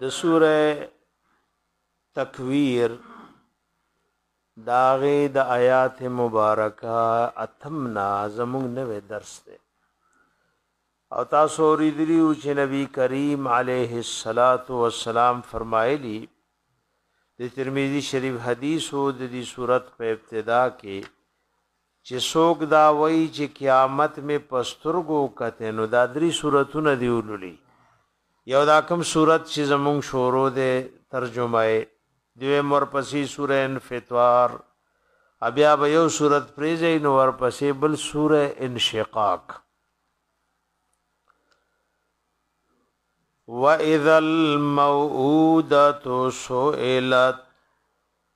د سوره تکویر داغه د آیات مبارکه اتمنا زموږ نوې درس دی او تاسو ورېدلیو چې نبی کریم علیه الصلاۃ والسلام فرمایلی د ترمذی شریف حدیثو د دې صورت په ابتدا کې چی څوک دا وایی چی قیامت می په سترګو کتی نو دا دری سورتونه دی ولولی یو دا کوم سورت چی زمونږ شورو دی ترجمه یی دویم ورپسی سوره انفطار ابیا به یو سورت پریزی نو ورپسی بل سوره انشقاق واذا الموعوده سئلت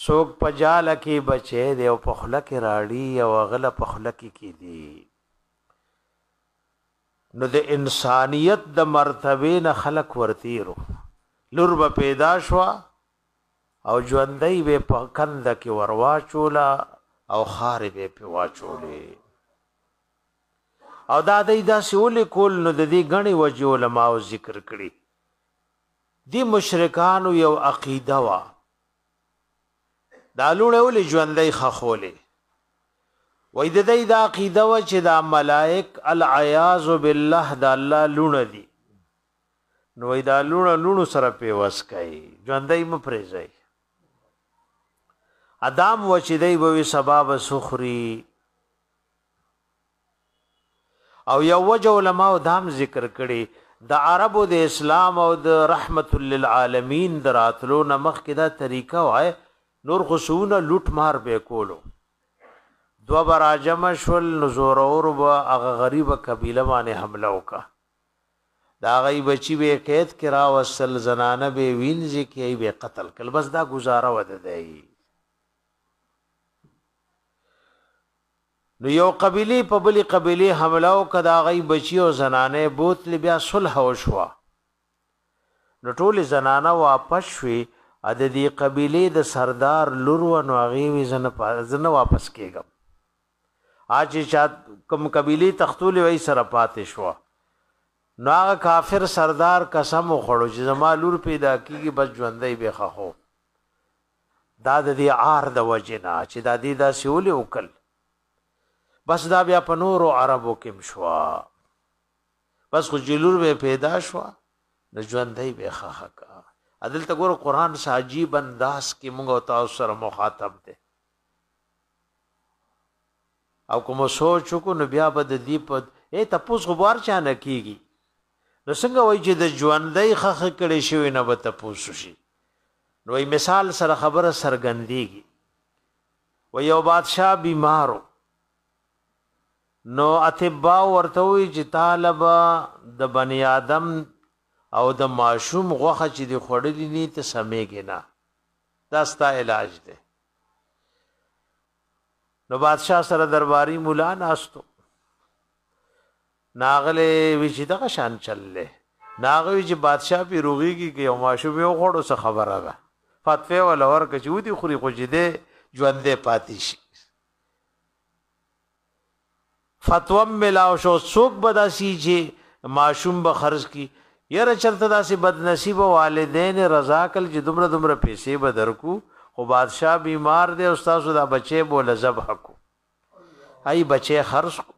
څوک په جاله کې بچی دی او په خوله کې راړي او هغه له په خوله کې کیدي نو د انسانیت د مرتبه نه خلق ورتیرو لور به پیدا شو او ژوندۍ به په کند کې ورواچولا او خار به په واچولې او دا دې داسې ولې کول نو د دې غني وجه علماو ذکر کړي دي مشرکانو یو عقیده وه دا لوڼی ولی ژوندی خخولی وای ددی دا عقیده وه چې دا ملائک العیاذ بالله دا الله لونه دي نو وای دا لونه لونو سره پیوس کوي ژوندی مپریزای ادم و چې دی به سبب سخري او یو وجه علماو دا هم ذکر کړې د عربو د اسلام او د رحمة للعالمین د راتلو نه مخکې دا طریقه وه نور خو څونه لوټ مار به کولو دوه به راجمع شول نو زورور به هغه غریبه قبیله باندې حمله وکړه دا غي بچی به قید کرا وصل زنانه به وینځي کې به قتل کل بس دا گزاره ود دی نو یو قبیلې په بلې قبیلې حمله وکړه د هغوی بچي او زنانه یې بوتلې بیا صلح وشوه نو ټولې زنانه واپس شوې ا د دې قبیلې د سردار لور و نو هغې وې زه نه واپس کېږم ا چې چا کوم قبیلې تختولې وای سره پاتې شوه نو هغه کافر سردار قسم وخړو چې زما لور پیدا کیږي بس ژوندۍ به خخو دا د دې عار د وجې نه چې دا دې داسې ولې وکړ بس دا بیا په نورو عربو کې هم شوه بس خو چې لور به پیدا شوه نو ژوندی به ښخه کا دلته ګوره قرآن څه عجیب انداز کې موږ او تاسو سره مخاطب دی او کوم سوچ کو نو بیا به د دې په ای تاسو غبار چا نه کیږي نو څنګه وایي چې د ژوندی خخه کړی شوی نه به تپوس وشي نو وایي مثال سره خبره څرګندېږي و یو بادشاه بیمارو نو اتباع ورته وی چې طالب د بنی آدم او د ماشوم غوخه چې دی خړلې نه ته سمېږي نه دا ستا علاج دی نو بادشاه سره درباري مولا ناستو نه هغه وي چې دغه شان چل دی، نه هغه وي چې بادشاه پرې روغېږي، که یو ماشوم یې وخوړو څه خبره ده، فتوا یې ورله ورکړه چې ودې خوري خو چې دی ژوندی پاتې شي. فتوا هم ملاو شوه، اوس څوک به داسې وي چې ماشوم به خرڅ کړي، یاره چېرته داسې بدنصیبه والدین یې رضا کړل چې دومره دومره پیسې به درکړو، خو بادشاه بیمار دی او ستاسو دا بچی به له ذبح کړو. ای بچی خرڅ کړو.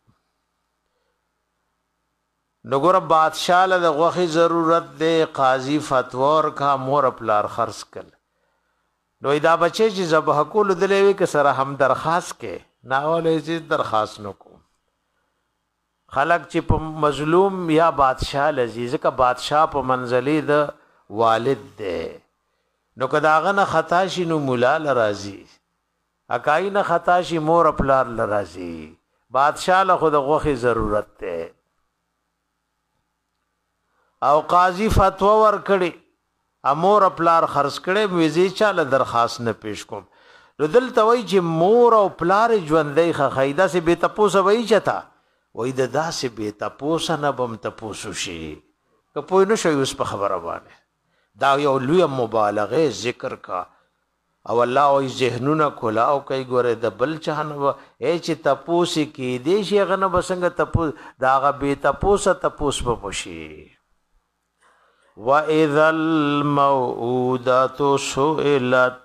نو ګوره بادشاه له د غوښې ضرورت دی قاضي فتوا ورکا مور پلار خرڅ کړ نو دا بچی چې ذبح کول دلې وی که سره هم درخواست کې نه ولې چې درخواست نکو خلق چې په مظلوم یا بادشاه لذیذ کا بادشاه په منزلې د والد ده نو کداغه نه خطا شي نو مولا لرازي اکايي نه خطا شي مور پلار له راځي بادشاه له خو د غوخي ضرورت ته او قاضي فتوا ورکړي امور پلار خرڅ کړي ویزه چاله درخواست نه پیش کوم نو دلته وای چې مور او پلار ژوندۍ خخایده سه به تاسو وای چتا وای د داسې به تاسو نه بم تاسو شي که پوه نه شوي اوس په خبره باندې دا یو لویه مبالغه یې ذکر کا او الله وایي ذهنونه کلاو کوي ګوره د بل چا نه به ای چې تپوس یې کیدی شي هغه نه به څنګه تپوس د هغه بې تپوسه تپوس به مو شي واذا الموعودات سئلت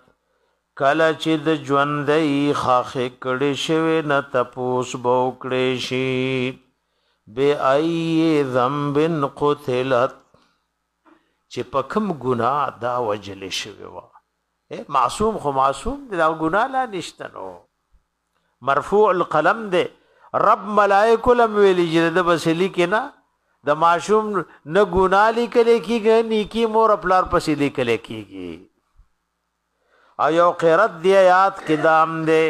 کله چې د ژوندۍ خاخې کړې شوی نه تپوس به وکړې شي بې ای ذنب قتلت چې په کوم ګناه دا وجل شوی و معصوم خو معصوم دی دا ګناه لا نشته نو مرفوع القلم دی رب ملائکه لم ویل چې د بسلی کنا د معصوم نه ګناه لیکل کیږي نیکی مور خپل پسې لیکل کیږي او یو قرات دی آیات کې دام دی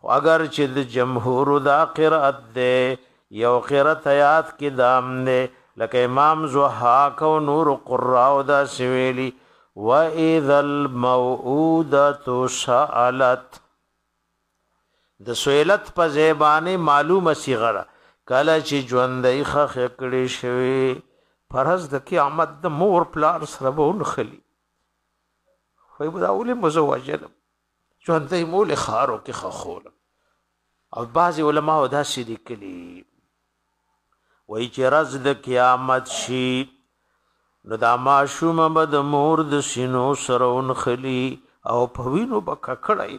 خو اگر چې د جمهور دا قرات دی یو قرات آیات کې دام دی لکه امام زوحاک او نور قرا او دا سویلی و اذا الموعوده سالت د سویلت په زیبانه معلومه صیغه کله چې ژوندۍ خخ کړي شوی فرض د قیامت د مور پلار سره بون خلی وای دا ولې مزه وجلم ژوندې مول خارو کې خخول او بعض علما دا سې لیکلي وای چې راز د قیامت شي نو دا ماشوم به د مور د سینو سره ونخلی او په وینو به ککړی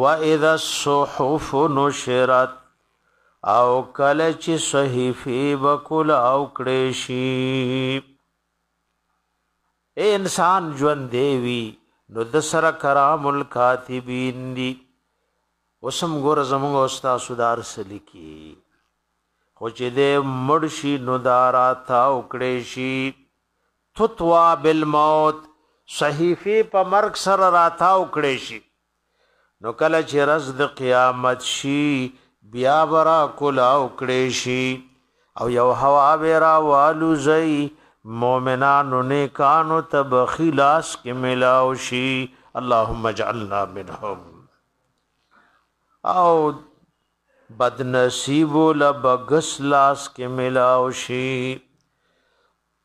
واذا الصحف نشرت او کله چې صحیفه بکول او کړې شي انسان ژوند دی وی نو د سره کرام الکاتبین دی اوسم ګور زموږ استاد سودار سلیکی خو چې د مرشي نو دارا تا او کړې شي تطوی بالموت، صحیفې په مرګ سره راتاو کړې شي، نو کله چې رز د قیامت شي بیا برا کلاو کړې شي او یو هوا ورا والو زئی مؤمنانو نیکانو تبخیلاس کې ملاو شي اللهم اجعلنا منهم او بد نصیب لبغس لاس کې ملاو شي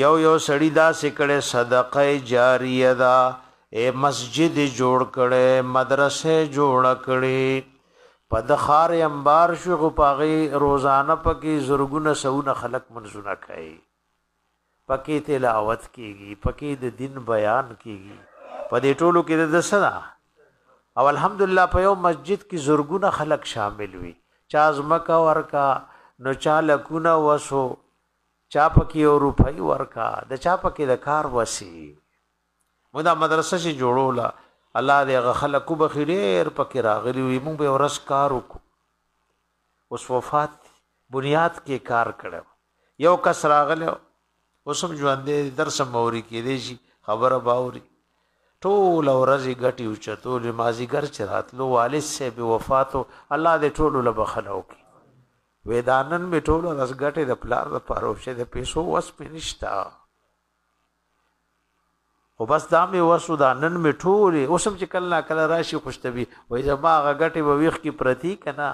یو یو سړی داسې کړی صدقه جاریه ده اے مسجد جوړ کړي مدرسه جوړ کړي په د خار انبار شو خو پاغي روزانه پکې زرګونه سونه خلق منځونه کوي پکې تلاوت کیږي پکې د دین بیان کیږي په دې ټولو کې د سره او الحمدلله په یو مسجد کې زورګونه خلک شامل وي چا زمکا ورکا نو چا لکونه وسو چا پکې یو روپۍ ورکا د چا پکې د کار وسی مو دا مدرسه چې جوړوله الله دې هغه خلک وبخي ډېر پکې راغلي وي موږ به ورس کار وکړو اوس وفات بنیاد کې کار کړو یو کس راغله اوس هم ژوندې درس موري کې دې شي خبره باوري ټول ورځې غټي او چتول مازیګر چراتلو والد سه به وفاتو الله دې ټول له بخلو کې وې دا نن مې ټول ورځ ګټې د پلار د پاره وشه د پیسو وس مې نشته او بس دا مې وسو دا نن مې ټولې اوسم چې کله کله راشي خوشتبي وې زما غ ګټې به ویخ کې پرتی کنه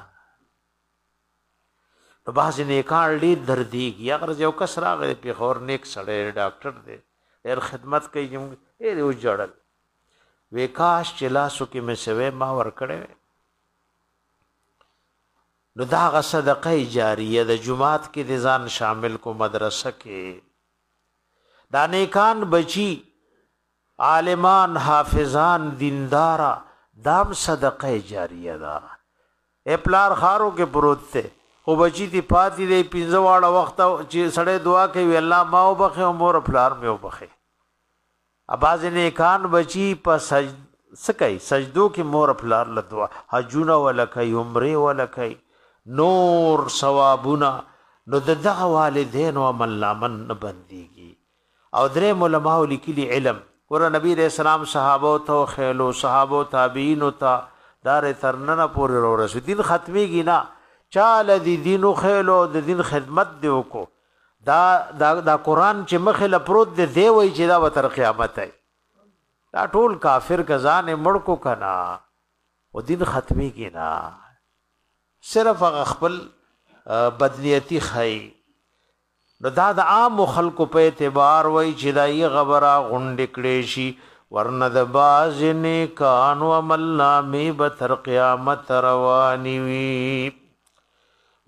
نو باز نه کار ډې دردېږي اگر یو کس راغی په خور نیک سړی ډاکټر دی ډېر خدمت کوي چې موږ ډېر یو جړل وکاش چې لاسو کې مې سوي ما ور کړې نو دا هغه صدقه جاریه ده جماعت کې د ځان شامل کو مدرسه کې دا نیکان بچی عالمان حافظان دیندارا دام صدقه جاریه ده دا. اپلار خارو کې پروت ته او بچی دی پاتې دی پنځه واړه وخت چې سړی دعا کوي الله ما وبخه او مور پلار مې وبخه بعضی نیکان بچی په سج سکای سجدو کې مور پلار له دعا حجونه ولکای عمره ولکای نور ثوابونه نو د دغه والدین او عمل نامن نه بنديږي او درې علماء لیکلي علم ور نبی رسول سلام صحابه او تو خیلو صحابه تابعین او تا دار ترننه پورې ورسې دین ختميږي نه چاله دي دین خیلو د دین خدمت دی وکړو دا دا دا قران چې مخه له پروت دی دی وای چې دا به تر قیامت دی دا ټول کافر کزان مړ کو کنا او دین ختمي کینا صرف خپل بدنیتی خای نو دا د عام خلکو په اعتبار وای چې دا یې غبره غونډ کړي شي ورنه د باز نه کانو عمل نامې به تر قیامت رواني وي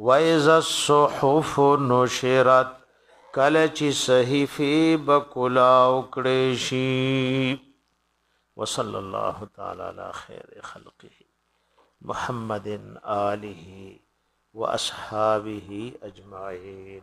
واذا الصحف نشرت کله چې صحیفه به کلاو کړې شي وصلی الله تعالی علی خیر خلقه محمد آله واصحابه اجمعین